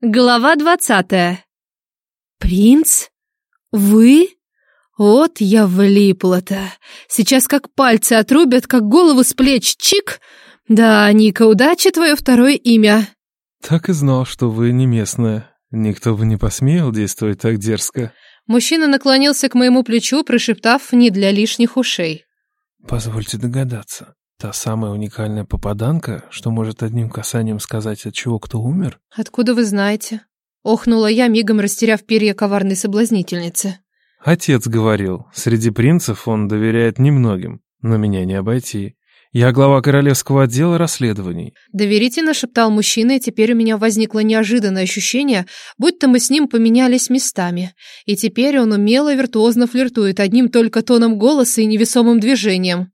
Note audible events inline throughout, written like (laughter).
Глава двадцатая. «Принц? Вы? Вот я влипла-то. Сейчас как пальцы отрубят, как голову с плеч. Чик! Да, Ника, удачи твое второе имя». Так и знал, что вы не местная. Никто бы не посмел действовать так дерзко. Мужчина наклонился к моему плечу, прошептав не для лишних ушей. Позвольте догадаться. Та самая уникальная попаданка, что может одним касанием сказать, от чего кто умер? «Откуда вы знаете?» Охнула я, мигом растеряв перья коварной соблазнительницы. Отец говорил, среди принцев он доверяет немногим, но меня не обойти. Я глава королевского отдела расследований. Доверительно шептал мужчина, и теперь у меня возникло неожиданное ощущение, будто мы с ним поменялись местами. И теперь он умело и виртуозно флиртует одним только тоном голоса и невесомым движением.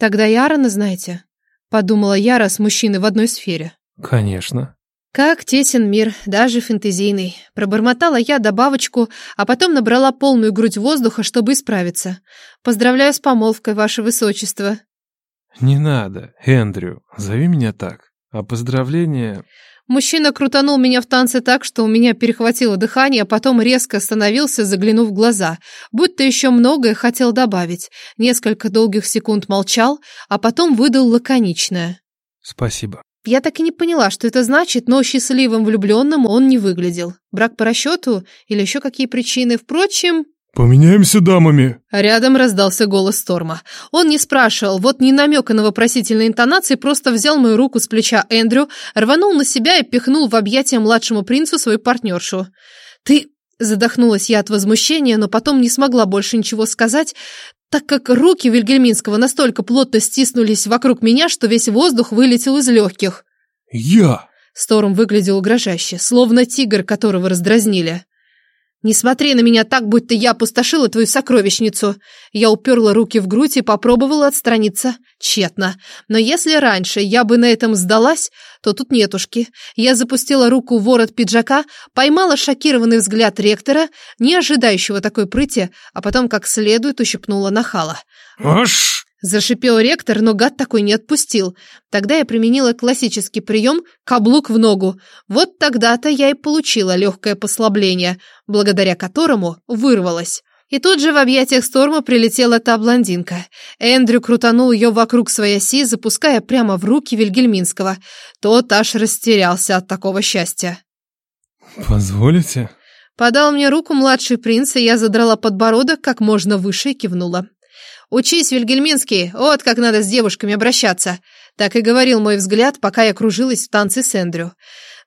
«Тогда и Аарона знаете?» — подумала Яра с мужчиной в одной сфере. Конечно. «Как тесен мир, даже фэнтезийный». Пробормотала я добавочку, а потом набрала полную грудь воздуха, чтобы исправиться. «Поздравляю с помолвкой, ваше высочество». Не надо, Эндрю, зови меня так. А поздравления... Мужчина крутанул меня в танце так, что у меня перехватило дыхание, а потом резко остановился, заглянув в глаза, будто еще многое хотел добавить. Несколько долгих секунд молчал, а потом выдал лаконичное. Спасибо. Я так и не поняла, что это значит, но счастливым влюбленным он не выглядел. Брак по расчету или еще какие причины. Впрочем, «Поменяемся дамами!» Рядом раздался голос Сторма. Он не спрашивал, вот ни намека на вопросительные интонации, просто взял мою руку с плеча Эндрю, рванул на себя и пихнул в объятия младшему принцу свою партнершу. «Ты...» — задохнулась я от возмущения, но потом не смогла больше ничего сказать, так как руки Вильгельминского настолько плотно стиснулись вокруг меня, что весь воздух вылетел из легких. «Я...» Сторм выглядел угрожающе, словно тигр, которого раздразнили. «Не смотри на меня так, будто я опустошила твою сокровищницу!» Я уперла руки в грудь и попробовала отстраниться. Тщетно. Но если раньше я бы на этом сдалась, то тут нетушки. Я запустила руку в ворот пиджака, поймала шокированный взгляд ректора, не ожидающего такой прыти, а потом как следует ущипнула нахала. «Аш!» Зашипел ректор, но гад такой не отпустил. Тогда я применила классический прием «каблук в ногу». Вот тогда-то я и получила легкое послабление, благодаря которому вырвалась. И тут же в объятиях Сторма прилетела та блондинка. Эндрю крутанул ее вокруг своей оси, запуская прямо в руки Вильгельминского. Тот аж растерялся от такого счастья. «Позволите?» Подал мне руку младший принц, и я задрала подбородок как можно выше и кивнула. «Учись, Вильгельминский, вот как надо с девушками обращаться!» Так и говорил мой взгляд, пока я кружилась в танце с Эндрю.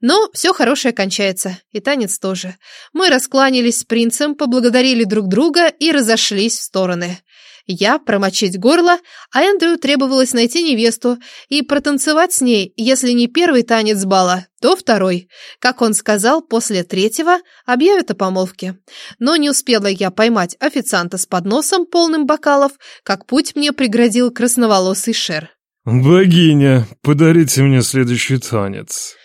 Но все хорошее кончается, и танец тоже. Мы раскланялись с принцем, поблагодарили друг друга и разошлись в стороны. Я промочить горло, а Эндрю требовалось найти невесту и протанцевать с ней, если не первый танец бала, то второй. Как он сказал, после третьего объявят о помолвке. Но не успела я поймать официанта с подносом, полным бокалов, как путь мне преградил красноволосый шер. «Богиня, подарите мне следующий танец».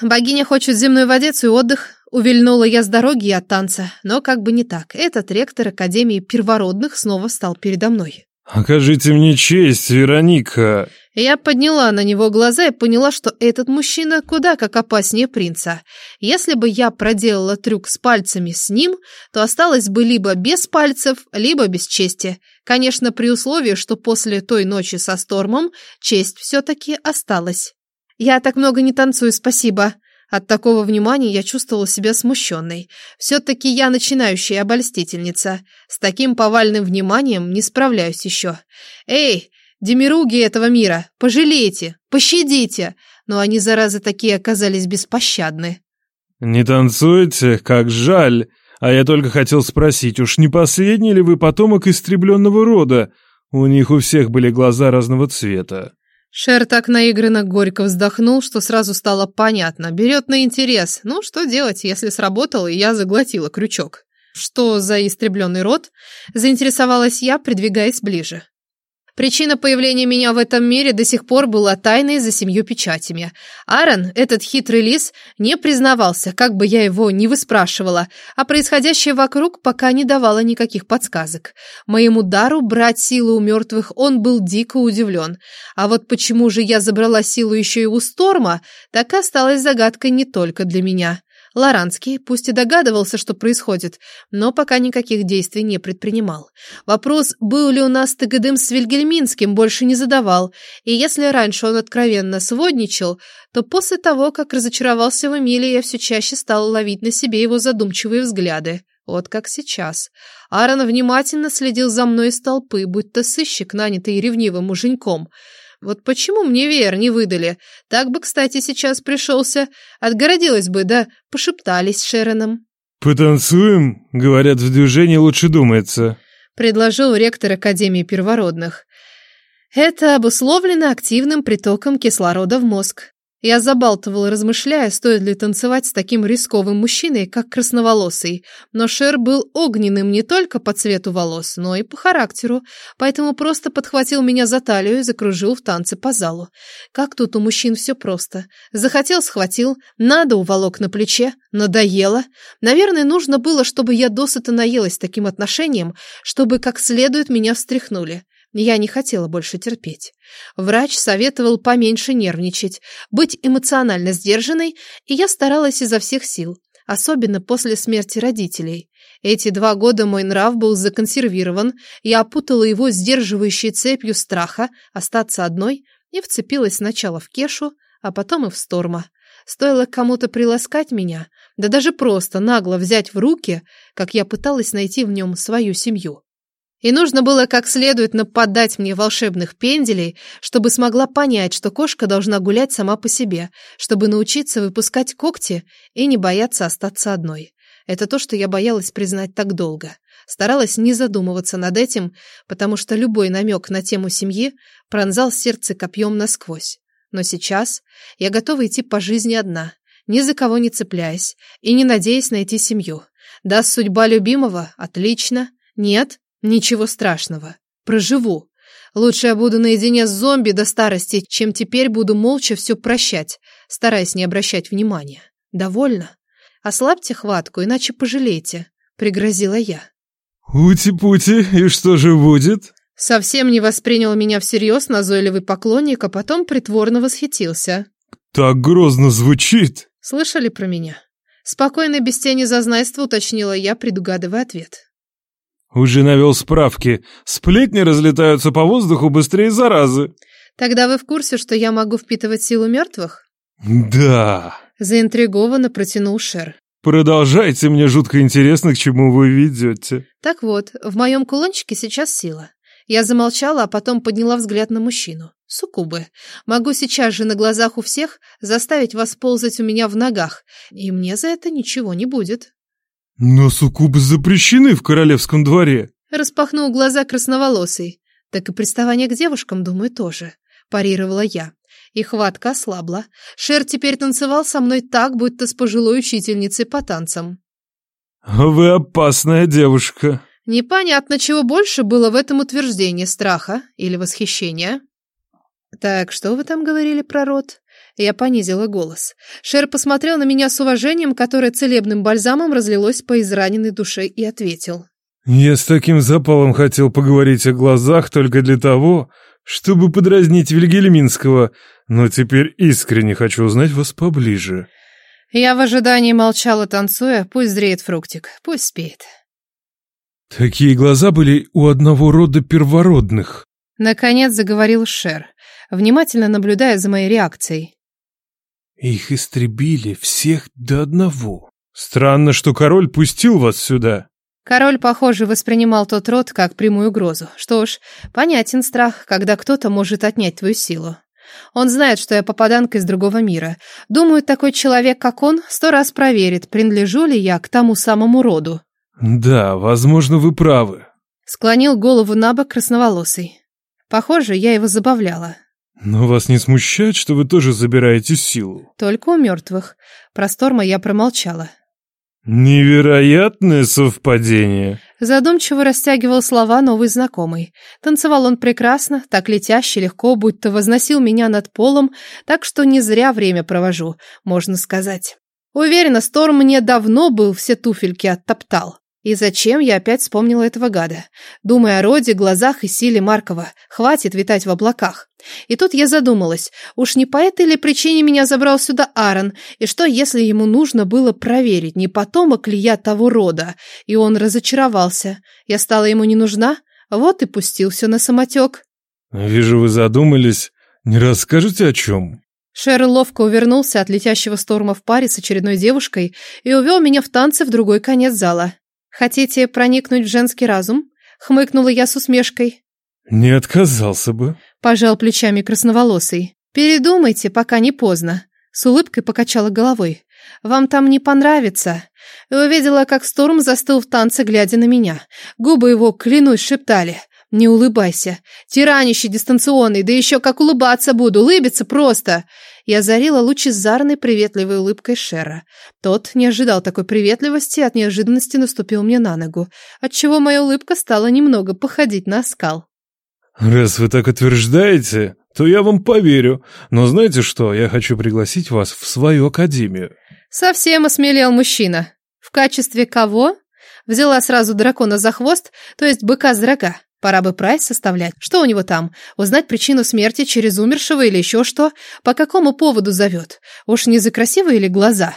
Богиня хочет земной водец и отдых. Увильнула я с дороги и от танца, но как бы не так. Этот ректор Академии Первородных снова встал передо мной. «Окажите мне честь, Вероника!» Я подняла на него глаза и поняла, что этот мужчина куда как опаснее принца. Если бы я проделала трюк с пальцами с ним, то осталось бы либо без пальцев, либо без чести. Конечно, при условии, что после той ночи со Стормом честь все-таки осталась. «Я так много не танцую, спасибо», от такого внимания я чувствовала себя смущенной. Все-таки я начинающая обольстительница. С таким повальным вниманием не справляюсь еще. Эй, демируги этого мира, пожалейте, пощадите. Но они, заразы, такие оказались беспощадны. «Не танцуете? Как жаль! А я только хотел спросить, уж не последний ли вы потомок истребленного рода? У них у всех были глаза разного цвета». Шер так наигранно горько вздохнул, что сразу стало понятно. Берет на интерес. Ну, что делать, если сработало, и я заглотила крючок? Что за истребленный род? Заинтересовалась я, придвигаясь ближе. Причина появления меня в этом мире до сих пор была тайной за семью печатями. Аарон, этот хитрый лис, не признавался, как бы я его ни выспрашивала, а происходящее вокруг пока не давало никаких подсказок. Моему дару брать силу у мертвых он был дико удивлен. А вот почему же я забрала силу еще и у Сторма, так осталась загадкой не только для меня. Лоранский, пусть и догадывался, что происходит, но пока никаких действий не предпринимал. Вопрос, был ли у нас ТГДМ с Вильгельминским, больше не задавал, и если раньше он откровенно сводничал, то после того, как разочаровался в Эмиле, я все чаще стала ловить на себе его задумчивые взгляды. Вот как сейчас. Аарон внимательно следил за мной из толпы, будто сыщик, нанятый ревнивым муженьком — вот почему мне веер не выдали? Так бы, кстати, сейчас пришелся. Отгородилась бы, да пошептались с Шероном. «Потанцуем?» — говорят, в движении лучше думается. Предложил ректор Академии первородных. Это обусловлено активным притоком кислорода в мозг. Я забалтывала, размышляя, стоит ли танцевать с таким рисковым мужчиной, как красноволосый. Но Шер был огненным не только по цвету волос, но и по характеру, поэтому просто подхватил меня за талию и закружил в танце по залу. Как тут у мужчин все просто. Захотел — схватил, надо — уволок на плече, надоело. Наверное, нужно было, чтобы я досыта наелась таким отношением, чтобы как следует меня встряхнули. Я не хотела больше терпеть. Врач советовал поменьше нервничать, быть эмоционально сдержанной, и я старалась изо всех сил, особенно после смерти родителей. Эти два года мой нрав был законсервирован, я опутала его сдерживающей цепью страха остаться одной и вцепилась сначала в Кешу, а потом и в Сторма. Стоило кому-то приласкать меня, да даже просто нагло взять в руки, как я пыталась найти в нем свою семью. И нужно было как следует нападать мне волшебных пенделей, чтобы смогла понять, что кошка должна гулять сама по себе, чтобы научиться выпускать когти и не бояться остаться одной. Это то, что я боялась признать так долго. Старалась не задумываться над этим, потому что любой намек на тему семьи пронзал сердце копьем насквозь. Но сейчас я готова идти по жизни одна, ни за кого не цепляясь и не надеясь найти семью. Даст судьба любимого? Отлично. Нет? Ничего страшного. Проживу. Лучше я буду наедине с зомби до старости, чем теперь буду молча все прощать, стараясь не обращать внимания. Довольно? Ослабьте хватку, иначе пожалеете, пригрозила я. Ути-пути, и что же будет? Совсем не воспринял меня всерьез назойливый поклонник, а потом притворно восхитился. Так грозно звучит. Слышали про меня? Спокойно, без тени зазнайства, уточнила я, предугадывая ответ. Уже навел справки. Сплетни разлетаются по воздуху быстрее заразы. Тогда вы в курсе, что я могу впитывать силу мертвых? Да. Заинтригованно протянул Шер. Продолжайте, мне жутко интересно, к чему вы ведете. Так вот, в моем кулончике сейчас сила. Я замолчала, а потом подняла взгляд на мужчину. Суккубы. Могу сейчас же на глазах у всех заставить вас ползать у меня в ногах, и мне за это ничего не будет. Но суккубы запрещены в королевском дворе. Распахнул глаза красноволосый. Так и приставание к девушкам, думаю, тоже. Парировала я. И хватка ослабла. Шер теперь танцевал со мной так, будто с пожилой учительницей по танцам. «Вы опасная девушка». Непонятно, чего больше было в этом утверждении, страха или восхищения. «Так, что вы там говорили про род?» Я понизила голос. Шер посмотрел на меня с уважением, которое целебным бальзамом разлилось по израненной душе, и ответил. «Я с таким запалом хотел поговорить о глазах только для того, чтобы подразнить Вильгельминского, но теперь искренне хочу узнать вас поближе». Я в ожидании молчала, танцуя. Пусть зреет фруктик, пусть спеет. Такие глаза были у одного рода первородных. Наконец заговорил Шер, внимательно наблюдая за моей реакцией. Их истребили всех до одного. Странно, что король пустил вас сюда. Король, похоже, воспринимал тот род как прямую угрозу. Что ж, понятен страх, когда кто-то может отнять твою силу. Он знает, что я попаданка из другого мира. Думаю, такой человек, как он, сто раз проверит, принадлежу ли я к тому самому роду. Да, возможно, вы правы. Склонил голову на бок красноволосый. Похоже, я его забавляла. Но вас не смущает, что вы тоже забираете силу? Только у мертвых. Про Сторма я промолчала. Невероятное совпадение. Задумчиво растягивал слова новый знакомый. Танцевал он прекрасно, так летяще, легко, будто возносил меня над полом, так что не зря время провожу, можно сказать. Уверена, Сторм мне давно был все туфельки оттоптал. И зачем я опять вспомнила этого гада? Думая о роде, глазах и силе Маркова. Хватит витать в облаках. И тут я задумалась, уж не по этой ли причине меня забрал сюда Аарон, и что, если ему нужно было проверить, не потомок ли я того рода, и он разочаровался. Я стала ему не нужна, вот и пустил все на самотек. «Вижу, вы задумались. Не расскажете о чем?» Шер ловко увернулся от летящего сторма в паре с очередной девушкой и увел меня в танцы в другой конец зала. «Хотите проникнуть в женский разум?» — хмыкнула я с усмешкой. «Не отказался бы», — пожал плечами красноволосый. «Передумайте, пока не поздно», — с улыбкой покачала головой. «Вам там не понравится». И увидела, как Сторм застыл в танце, глядя на меня. Губы его, клянусь, шептали. «Не улыбайся. Тиранище дистанционный, да еще как улыбаться буду, улыбиться просто!» Я озарила лучезарной приветливой улыбкой Шера. Тот не ожидал такой приветливости и от неожиданности наступил мне на ногу, отчего моя улыбка стала немного походить на оскал. «Раз вы так утверждаете, то я вам поверю. Но знаете что, я хочу пригласить вас в свою академию». Совсем осмелел мужчина. В качестве кого? Взяла сразу дракона за хвост, то есть быка с рога. Пора бы прайс составлять. Что у него там? Узнать причину смерти через умершего или еще что? По какому поводу зовет? Уж не за красивые или глаза?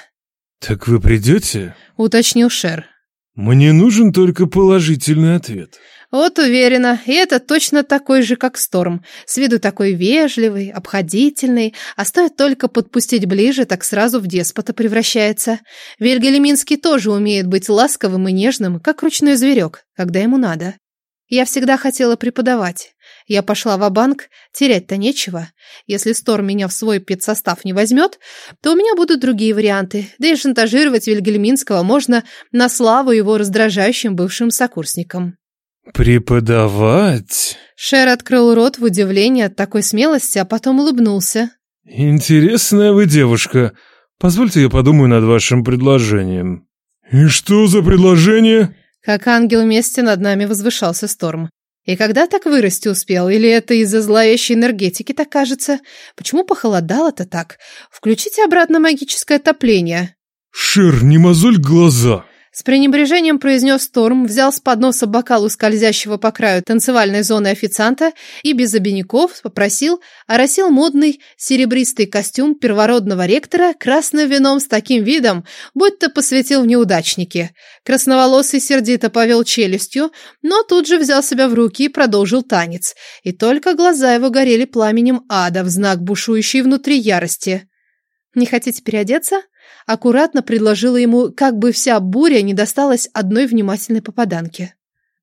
«Так вы придете?» — уточнил Шер. «Мне нужен только положительный ответ». Вот уверена, и это точно такой же, как Сторм. С виду такой вежливый, обходительный, а стоит только подпустить ближе, так сразу в деспота превращается. Вильгельминский тоже умеет быть ласковым и нежным, как ручной зверек, когда ему надо. Я всегда хотела преподавать. Я пошла в банк терять-то нечего. Если Стор меня в свой педсостав не возьмет, то у меня будут другие варианты. Да и шантажировать Вильгельминского можно на славу его раздражающим бывшим сокурсникам. «Преподавать?» Шер открыл рот в удивлении от такой смелости, а потом улыбнулся. «Интересная вы девушка. Позвольте я подумаю над вашим предложением». «И что за предложение?» Как ангел вместе над нами возвышался Сторм. И когда так вырасти успел? Или это из-за зловещей энергетики так кажется? Почему похолодало-то так? Включите обратно магическое отопление. Шер, не мозоль глаза. С пренебрежением произнес Сторм, взял с подноса бокал у скользящего по краю танцевальной зоны официанта и без обиняков попросил, оросил модный серебристый костюм первородного ректора красным вином с таким видом, будто посвятил в неудачники. Красноволосый сердито повел челюстью, но тут же взял себя в руки и продолжил танец. И только глаза его горели пламенем ада в знак бушующей внутри ярости. «Не хотите переодеться?» Аккуратно предложила ему, как бы вся буря не досталась одной внимательной попаданке.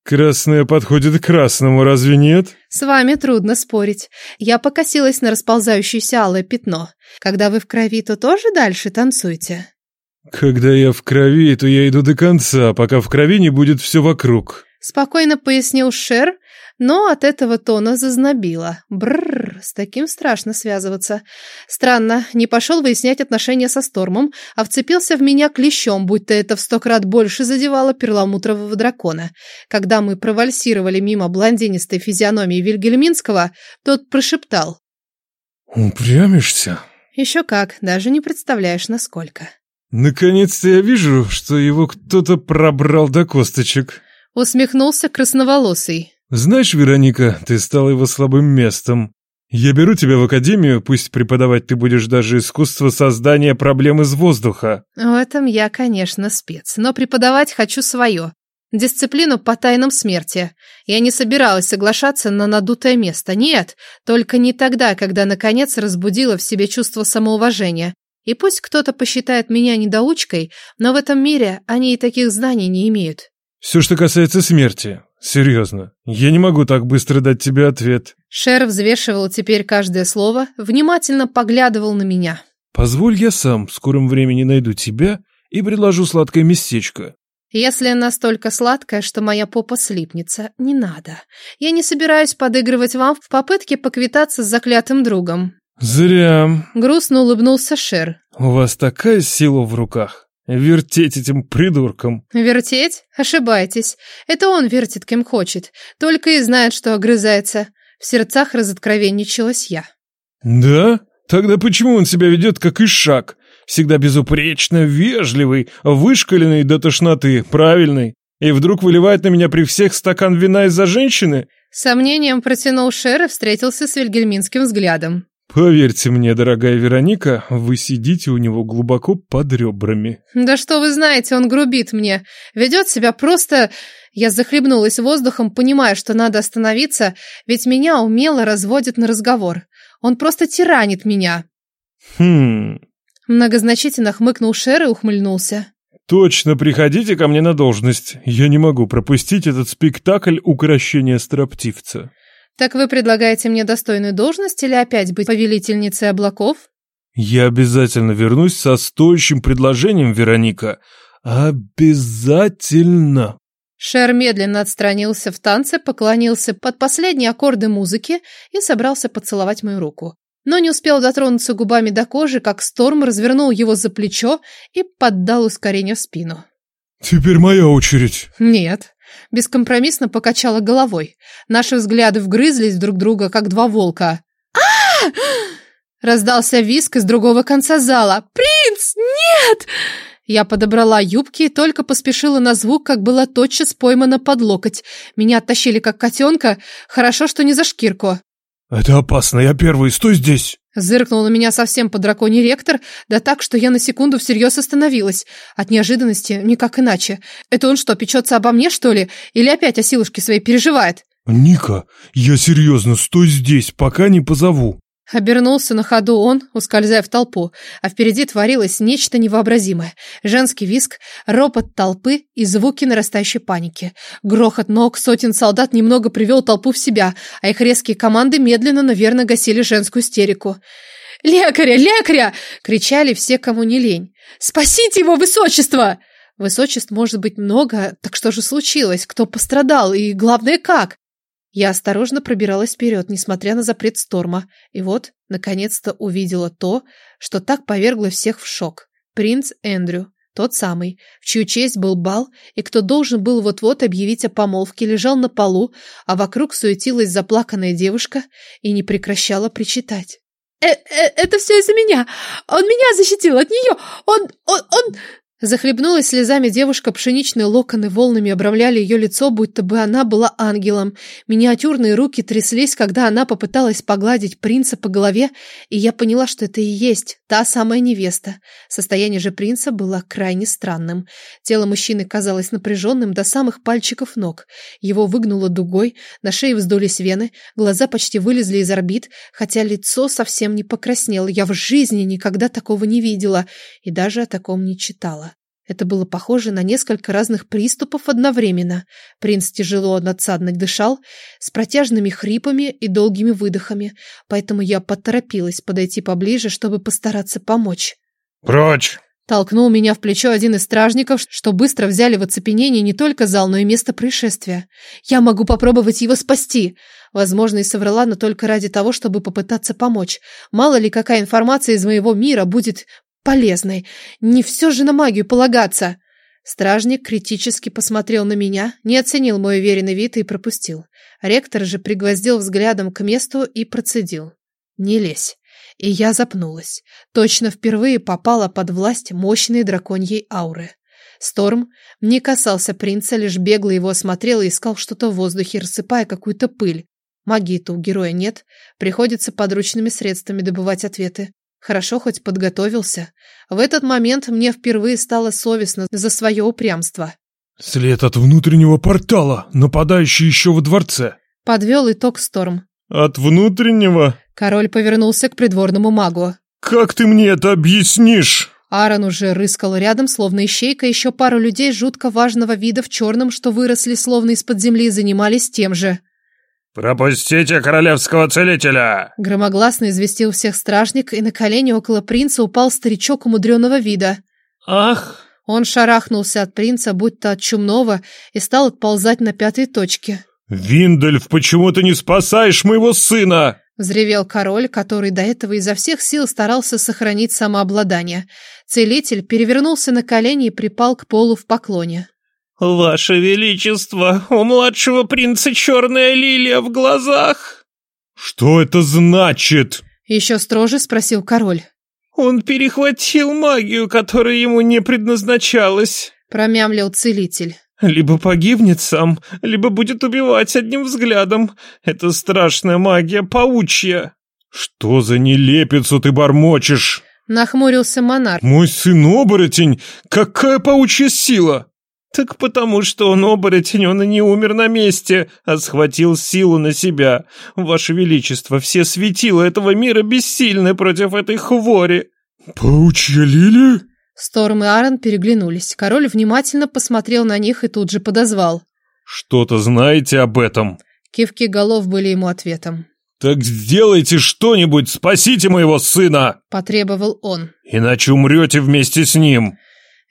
«Красное подходит к красному, разве нет?» «С вами трудно спорить. Я покосилась на расползающееся алое пятно. Когда вы в крови, то тоже дальше танцуйте». «Когда я в крови, то я иду до конца, пока в крови не будет все вокруг», — спокойно пояснил Шер, но от этого тона зазнобило. Бррр, с таким страшно связываться. Странно, не пошел выяснять отношения со Стормом, а вцепился в меня клещом, будто это в сто крат больше задевало перламутрового дракона. Когда мы провальсировали мимо блондинистой физиономии Вильгельминского, тот прошептал. «Упрямишься?» «Еще как, даже не представляешь, насколько». «Наконец-то я вижу, что его кто-то пробрал до косточек». Усмехнулся красноволосый. «Знаешь, Вероника, ты стала его слабым местом. Я беру тебя в академию, пусть преподавать ты будешь даже искусство создания проблем из воздуха». В этом я, конечно, спец, но преподавать хочу свое. Дисциплину по тайнам смерти. Я не собиралась соглашаться на надутое место. Нет, только не тогда, когда наконец разбудила в себе чувство самоуважения. И пусть кто-то посчитает меня недоучкой, но в этом мире они и таких знаний не имеют. Все, что касается смерти, «Серьезно, я не могу так быстро дать тебе ответ». Шер взвешивал теперь каждое слово, внимательно поглядывал на меня. «Позволь я сам в скором времени найду тебя и предложу сладкое местечко». «Если настолько сладкое, что моя попа слипнется, не надо. Я не собираюсь подыгрывать вам в попытке поквитаться с заклятым другом». «Зря», — грустно улыбнулся Шер. «У вас такая сила в руках. Вертеть этим придурком. Вертеть? Ошибаетесь. Это он вертит кем хочет. Только и знает, что огрызается. В сердцах разоткровенничалась я. Да? Тогда почему он себя ведет как ишак? Всегда безупречно, вежливый, вышкаленный до тошноты, правильный. И вдруг выливает на меня при всех стакан вина из-за женщины? Сомнением протянул Шер и встретился с вильгельминским взглядом. Поверьте мне, дорогая Вероника, вы сидите у него глубоко под ребрами. Да что вы знаете, он грубит мне. Ведет себя просто... Я захлебнулась воздухом, понимая, что надо остановиться, ведь меня умело разводит на разговор. Он просто тиранит меня. Хм... Многозначительно хмыкнул Шер и ухмыльнулся. Точно, приходите ко мне на должность. Я не могу пропустить этот спектакль укрощения строптивца. Так вы предлагаете мне достойную должность или опять быть повелительницей облаков? Я обязательно вернусь со стоящим предложением, Вероника. Обязательно. Шер медленно отстранился в танце, поклонился под последние аккорды музыки и собрался поцеловать мою руку. Но не успел дотронуться губами до кожи, как Сторм развернул его за плечо и поддал ускорение в спину. «Теперь моя очередь». «Нет». Бескомпромиссно покачала головой. Наши взгляды вгрызлись друг друга, как два волка. а Раздался виск из другого конца зала. «Принц! Нет!» Я подобрала юбки и только поспешила на звук, как была тотчас поймана под локоть. Меня оттащили как котенка. Хорошо, что не за шкирку. «Это опасно, я первый, стой здесь!» Зыркнул на меня совсем по драконий ректор, да так, что я на секунду всерьез остановилась. От неожиданности никак иначе. Это он что, печется обо мне, что ли? Или опять о силушке своей переживает? «Ника, я серьезно, стой здесь, пока не позову!» Обернулся на ходу он, ускользая в толпу, а впереди творилось нечто невообразимое. Женский виск, ропот толпы и звуки нарастающей паники. Грохот ног сотен солдат немного привел толпу в себя, а их резкие команды медленно, наверное, гасили женскую истерику. «Лекаря! Лекаря!» — кричали все, кому не лень. «Спасите его, высочество!» Высочеств может быть много, так что же случилось? Кто пострадал? И главное, как? Я осторожно пробиралась вперед, несмотря на запрет Сторма, и вот, наконец-то, увидела то, что так повергло всех в шок. Принц Эндрю, тот самый, в чью честь был бал, и кто должен был вот-вот объявить о помолвке, лежал на полу, а вокруг суетилась заплаканная девушка и не прекращала причитать. «Э -э «Это все из-за меня! Он меня защитил от нее! Он... он... он...» Захлебнулась слезами девушка, пшеничные локоны волнами обрамляли ее лицо, будто бы она была ангелом. Миниатюрные руки тряслись, когда она попыталась погладить принца по голове, и я поняла, что это и есть та самая невеста. Состояние же принца было крайне странным. Тело мужчины казалось напряженным до самых пальчиков ног. Его выгнуло дугой, на шее вздулись вены, глаза почти вылезли из орбит, хотя лицо совсем не покраснело. Я в жизни никогда такого не видела и даже о таком не читала. Это было похоже на несколько разных приступов одновременно. Принц тяжело надсадно дышал, с протяжными хрипами и долгими выдохами, поэтому я поторопилась подойти поближе, чтобы постараться помочь. «Прочь!» Толкнул меня в плечо один из стражников, что быстро взяли в оцепенение не только зал, но и место происшествия. «Я могу попробовать его спасти!» Возможно, и соврала, но только ради того, чтобы попытаться помочь. Мало ли, какая информация из моего мира будет полезной. Не все же на магию полагаться. Стражник критически посмотрел на меня, не оценил мой уверенный вид и пропустил. Ректор же пригвоздил взглядом к месту и процедил. «Не лезь». И я запнулась. Точно впервые попала под власть мощной драконьей ауры. Сторм не касался принца, лишь бегло его осмотрел и искал что-то в воздухе, рассыпая какую-то пыль. Магии-то у героя нет, приходится подручными средствами добывать ответы. Хорошо хоть подготовился. В этот момент мне впервые стало совестно за свое упрямство. «След от внутреннего портала, нападающий еще во дворце!» Подвел итог Сторм. «От внутреннего?» Король повернулся к придворному магу. «Как ты мне это объяснишь?» Аарон уже рыскал рядом, словно ищейка, еще пару людей жутко важного вида в черном, что выросли словно из-под земли, занимались тем же. «Пропустите королевского целителя!» Громогласно известил всех стражник, и на колени около принца упал старичок умудренного вида. «Ах!» Он шарахнулся от принца, будто от чумного, и стал отползать на пятой точке. «Виндельф, почему ты не спасаешь моего сына?» Взревел король, который до этого изо всех сил старался сохранить самообладание. Целитель перевернулся на колени и припал к полу в поклоне. «Ваше Величество, у младшего принца черная лилия в глазах!» «Что это значит?» Еще строже спросил король. «Он перехватил магию, которая ему не предназначалась», промямлил целитель. Либо погибнет сам, либо будет убивать одним взглядом. Это страшная магия, паучья. Что за нелепицу ты бормочешь? Нахмурился монарх. Мой сын оборотень! Какая паучья сила! Так потому что он оборотень, он и не умер на месте, а схватил силу на себя. Ваше Величество, все светила этого мира бессильны против этой хвори. Паучья лилия? Сторм и Аарон переглянулись. Король внимательно посмотрел на них и тут же подозвал. «Что-то знаете об этом?» Кивки голов были ему ответом. «Так сделайте что-нибудь, спасите моего сына!» Потребовал он. «Иначе умрете вместе с ним!»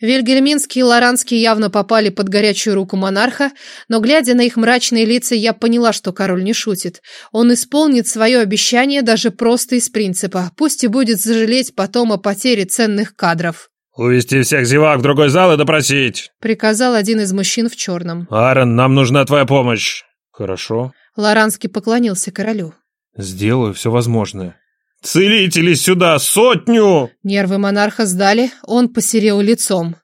Вильгельминский и Лоранский явно попали под горячую руку монарха, но, глядя на их мрачные лица, я поняла, что король не шутит. Он исполнит свое обещание даже просто из принципа, пусть и будет сожалеть потом о потере ценных кадров. «Увести всех зевак в другой зал и допросить», — приказал один из мужчин в черном. «Аарон, нам нужна твоя помощь». «Хорошо». Лоранский поклонился королю. «Сделаю все возможное». «Целители сюда, сотню!» Нервы монарха сдали, он посерел лицом.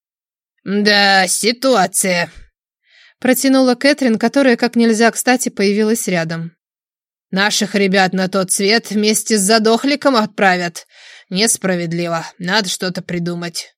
«Да, ситуация», — протянула Кэтрин, которая как нельзя кстати появилась рядом. «Наших ребят на тот свет вместе с задохликом отправят. Несправедливо, надо что-то придумать».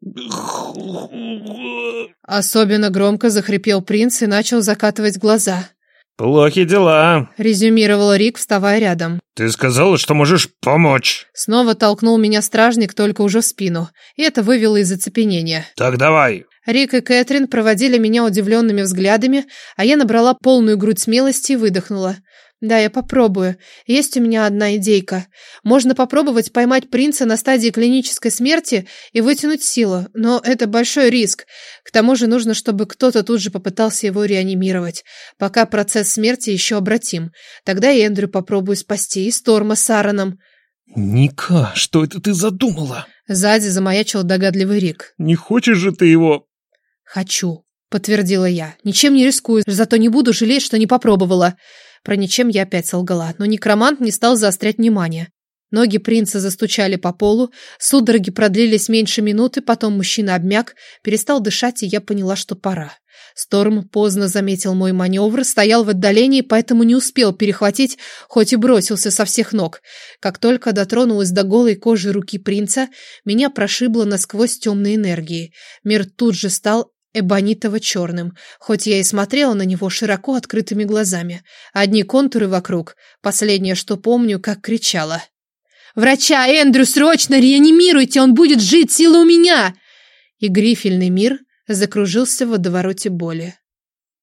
(laughs) Особенно громко захрипел принц и начал закатывать глаза. «Плохи дела», — резюмировал Рик, вставая рядом. «Ты сказала, что можешь помочь». Снова толкнул меня стражник, только уже в спину, и это вывело из оцепенения. «Так давай». Рик и Кэтрин проводили меня удивленными взглядами, а я набрала полную грудь смелости и выдохнула. Да, я попробую. Есть у меня одна идейка. Можно попробовать поймать принца на стадии клинической смерти и вытянуть силу, но это большой риск. К тому же нужно, чтобы кто-то тут же попытался его реанимировать, пока процесс смерти еще обратим. Тогда я Эндрю попробую спасти и Сторма с Аароном. «Ника, что это ты задумала?» Сзади замаячил догадливый Рик. «Не хочешь же ты его...» «Хочу», — подтвердила я. «Ничем не рискую, зато не буду жалеть, что не попробовала». Про ничем я опять солгала, но некромант не стал заострять внимание. Ноги принца застучали по полу, судороги продлились меньше минуты, потом мужчина обмяк, перестал дышать, и я поняла, что пора. Сторм поздно заметил мой маневр, стоял в отдалении, поэтому не успел перехватить, хоть и бросился со всех ног. Как только дотронулась до голой кожи руки принца, меня прошибло насквозь темной энергией. Мир тут же стал эбонитово-черным, хоть я и смотрела на него широко открытыми глазами. Одни контуры вокруг. Последнее, что помню, как кричала. «Врача, Эндрю, срочно реанимируйте! Он будет жить! Сила у меня!» И грифельный мир закружился в водовороте боли.